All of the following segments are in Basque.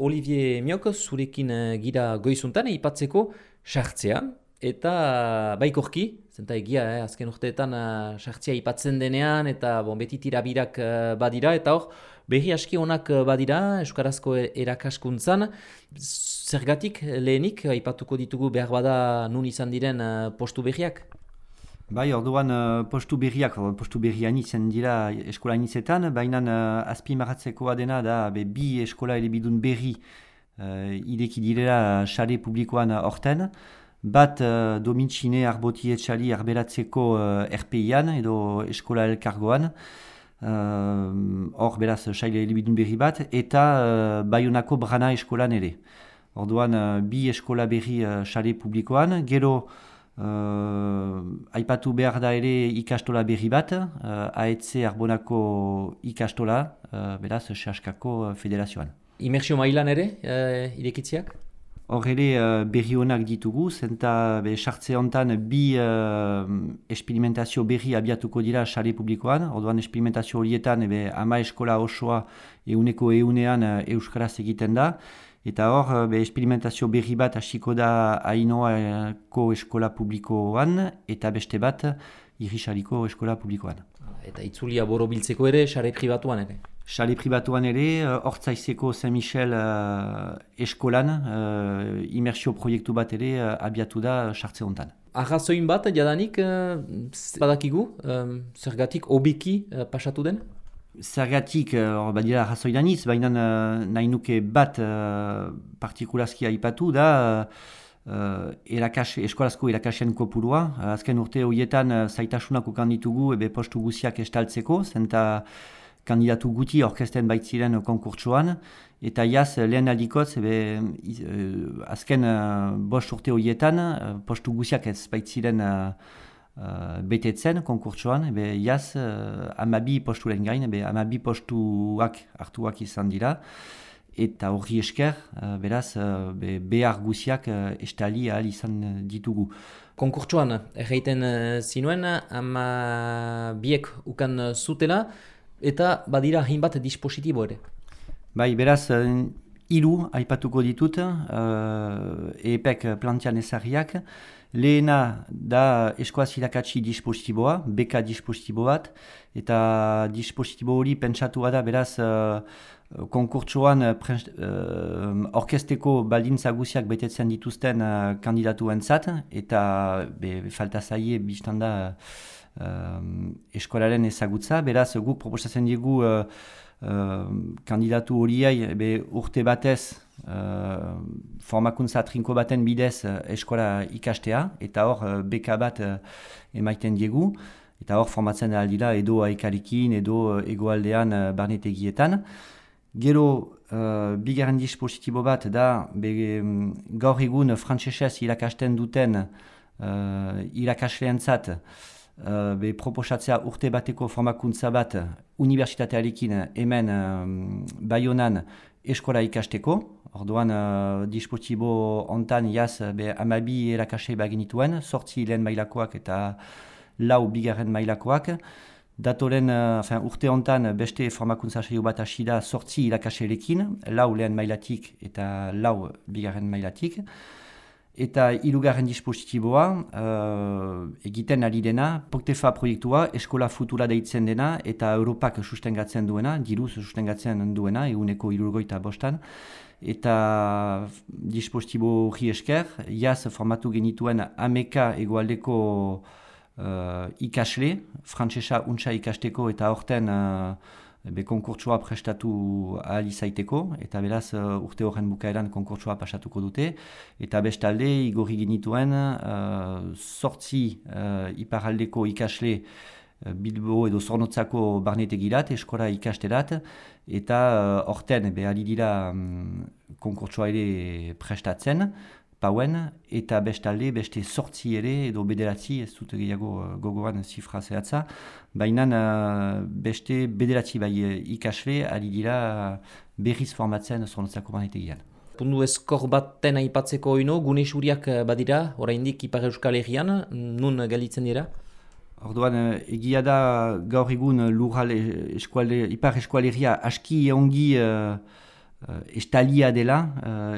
Olivier Miok, zurekin uh, gira goizuntan, ipatzeko sartzea, eta baikorki, zenta egia, eh, azken urteetan uh, sartzea ipatzen denean, eta bon, beti tirabirak uh, badira, eta hor, behi aski onak badira, Euskarazko erakaskuntzan, zergatik lehenik, ipatuko ditugu behar bada nun izan diren postu behiak? Bai, orduan uh, postu berriak, postu berrian izan dira eskola inizetan, baina uh, azpi maratzekoa dena da be, bi eskola elebidun berri uh, ideki direla xare publikoan horten. Bat uh, domintxine arboti etxali arbelatzeko uh, RPI-an edo eskola elkargoan. Hor uh, beraz xaile elebidun berri bat, eta uh, bayonako brana eskolan ere. Orduan uh, bi eskola berri xare publikoan, gero Uh, aipatu behar da ere ikastola berri bat, uh, aetze arbonako ikastola, uh, beraz, Saskako federazioan. Imersio mailan ere, uh, irekitziak? Hor ere uh, berri honak ditugu, zenta be, sartze hontan bi uh, esperimentazio berri abiatuko dira sare publikoan, orduan esperimentazio horietan ebe, ama eskola osoa euneko eunean uh, euskaraz egiten da, Eta hor, eh, be, esperimentazio berri bat hasiko da Ainoako eskola publikoan eta beste bat irrisaliko eskola publikoan. Eta itzulia borobiltzeko ere, xare pribatuan ere? Xare pribatuan ere, eh, hortzaizeko Saint Michel uh, eskolan, uh, imersio proiektu bat ere uh, abiatu da sartze honetan. Arrazoin bat, jadanik, uh, badakigu, um, zergatik obiki uh, pasatu den? Zergatik, hor uh, badira razoidan iz, baina uh, nahi nuke bat uh, partikulazki aipatu da uh, erakas, eskolazko erakasen kopurua. Uh, azken urte horietan uh, zaitasunak ukanditugu ebe postu guziak estaltzeko, zenta kandidatu guti orkesten baitziren konkurtsoan. Eta jaz, lehen aldikotz, ebe, uh, azken uh, bost urte horietan uh, postu guziak ez baitziren uh, betetzen konkurtsoan, ebe jaz uh, amabi posturen gain, ebe amabi postuak hartuak izan dira, eta horri esker, uh, beraz, uh, be, behar guziak uh, estali ahal izan ditugu. Konkurtsoan, erreiten uh, zinuen, ama biek ukan zutela, eta badira hainbat dispositibo ere. Bai, beraz, ilu aipatuko ditut, uh, epek plantian ezarriak, Lehena da eskoaz irakatsi dispositiboa, beka dispositibo bat, eta dispositibo hori pentsatua da beraz uh, konkurtsoan uh, orkesteko baldintza guziak betetzen dituzten uh, kandidatu entzat, eta be, falta zaie biztan da uh, eskolaren ezagutza, beraz guk proposatzen digu uh, kandidatu horiei urte batez uh, formakuntza trinko baten bidez uh, eskola ikastea, eta hor uh, beka bat uh, emaiten diegu, eta hor formatzen aldila edo aikarikin, edo uh, egoaldean uh, barnetegietan. Gero, uh, bigarren dispositibo bat da, be, gaur egun frantzesez irakasten duten uh, irakasleentzat, Uh, be proposatzea urte bateko formakuntza bat universitatearekin hemen uh, Bayonan eskola ikasteko, Orduan, uh, dispositibo ontan jaz be, amabi erakasei baginituen, sortzi lehen mailakoak eta lau bigarren mailakoak. Datoren uh, urte hontan beste formakuntza saio bat hasi da sortzi irakaselekin, lau lehen mailatik eta lau bigarren mailatik. Eta ilugarren dispositiboa uh, egiten ari dena, Poktefa proiektua, eskola futura deitzen dena eta Europak sustengatzen duena, diruz sustengatzen duena, eguneko ilurgoita bostan. Eta dispositibo hori esker, jaz formatu genituen ameka egualdeko uh, ikasle, frantsesa untsa ikasteko eta horten uh, be konkurtsua prestatu ahal izaiteko, eta beraz uh, urte horren bukaeran konkurtsua pasatuko dute, eta bestalde igorri genituen uh, sortzi uh, iparaldeko ikasle Bilbo edo Zornotzako barnetegirat, eskora ikasterat, eta horten uh, behali dira um, konkurtsua ere prestatzen, pauen, eta bestalde beste sortzi ere edo bederatzi, ez dut gehiago uh, gogoan zifra zehatza, baina uh, beste bederatzi bai uh, ikasle ari dira berriz formatzen Zornotzako barnetegian. Pundu eskor baten aipatzeko oino, gune suriak badira, oraindik Ipar Euskal Herrian, nun galitzen dira? Orduan, eh, egia da gaur egun lurrale eskuale, ipar eskualeria aski ongi uh, estalia dela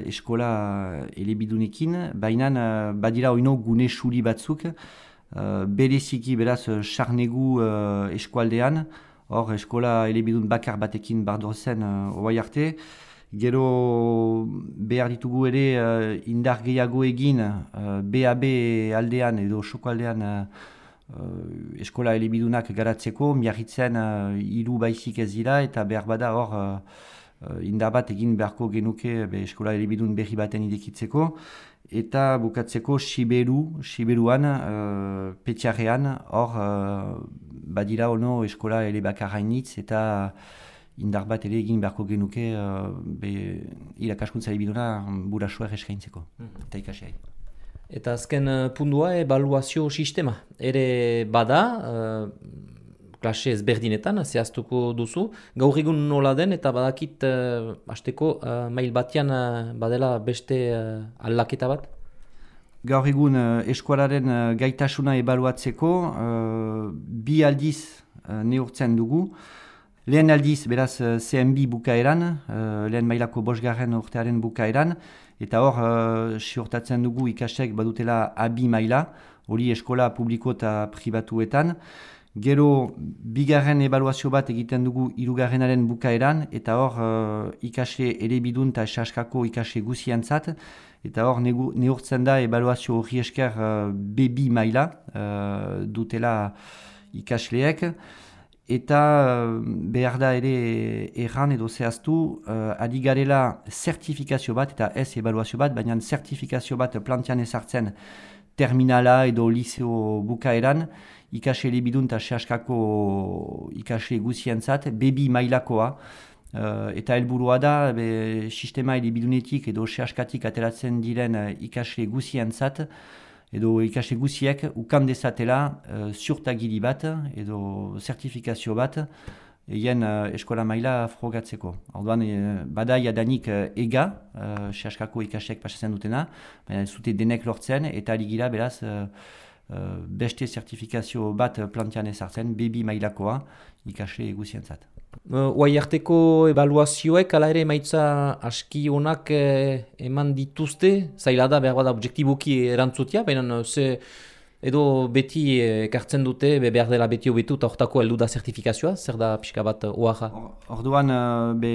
eskola elebidunekin, baina badira oino gune suri batzuk, uh, bereziki beraz sarnegu eskualdean, hor eskola elebidun bakar batekin bardorzen uh, oai arte, Gero behar ditugu ere uh, indar gehiago egin uh, BAB aldean edo soko aldean uh, eskola elebidunak garatzeko, miarritzen uh, iru baizik ez dira eta behar bada hor uh, indar bat egin beharko genuke be, eskola elebidun berri baten idekitzeko. Eta bukatzeko Siberu, Siberuan, uh, petxarrean, hor uh, badira ono eskola elebakarrainitz eta indar bat ere egin beharko genuke uh, be, irakaskuntza ebiduna burasuak eskaintzeko, mm -hmm. eta ikasiai. Eta azken uh, pundua evaluazio sistema. Ere bada, uh, klase ezberdinetan, zehaztuko duzu. Gaur egun nola den eta badakit uh, azteko uh, mail batian uh, badela beste uh, aldaketa bat? Gaur egun uh, eskualaren uh, gaitasuna ebaluatzeko uh, bi aldiz uh, neurtzen dugu. Lehen aldiz, beraz, CMB eh, bukaeran, uh, lehen mailako bosgarren urtearen bukaeran, eta hor, uh, siortatzen dugu ikasek badutela abi maila, hori eskola publiko eta pribatuetan. Gero, bigarren ebaluazio bat egiten dugu irugarrenaren bukaeran, eta hor, uh, ikasle ere bidun eta esaskako ikasle guziantzat, eta hor, neurtzen da ebaluazio hori esker uh, bebi maila uh, dutela ikasleek. Eta eh, behar da ere erran edo zehaztu uh, adi garela zertifikazio bat eta ez ebaluazio bat, baina zertifikazio bat plantian ezartzen terminala edo liceo bukaeran ikasle libidun eta sehaskako ikasle guzientzat, bebi mailakoa. Uh, eta helburua da be, sistema elibidunetik edo sehaskatik ateratzen diren ikasle guzientzat edo ikasle guziek ukan dezatela uh, ziurtagiri bat edo zertifikazio bat egin uh, eskola maila frogatzeko. Orduan, uh, bada jadanik uh, ega, uh, sehaskako ikasleek pasatzen dutena, baina zute denek lortzen eta aligira beraz uh, beste zertifikazio bat plantian ezartzen, bebi mailakoa ikasle guzientzat. Uai arteko evaluazioek, ala ere maitza aski honak eh, eman dituzte, zaila da behar bada objektiboki erantzutia, baina ze edo beti ekartzen dute, be behar dela beti hobetu eta hortako heldu da zertifikazioa, zer da pixka bat oaxa? Orduan, be,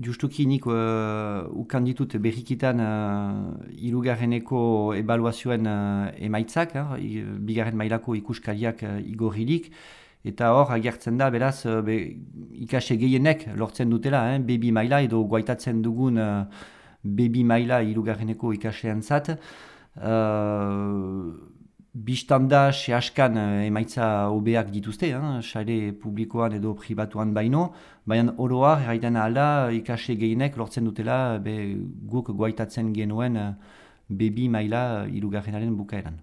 justuki nik uh, ukan ditut berrikitan uh, ilugarreneko evaluazioen uh, emaitzak, uh, bigarren mailako ikuskariak uh, igorrilik, Eta hor, agertzen da, beraz, eh, be, ikase gehienek lortzen dutela, eh, bebi maila edo guaitatzen dugun uh, bebi maila irugarreneko ikasean zat. Uh, Bistanda, sehaskan emaitza obeak dituzte, eh, sare publikoan edo pribatuan baino, baina oroa, erraiten alda, ikase gehienek lortzen dutela, be, guk guaitatzen genuen uh, bebi maila irugarrenaren bukaeran.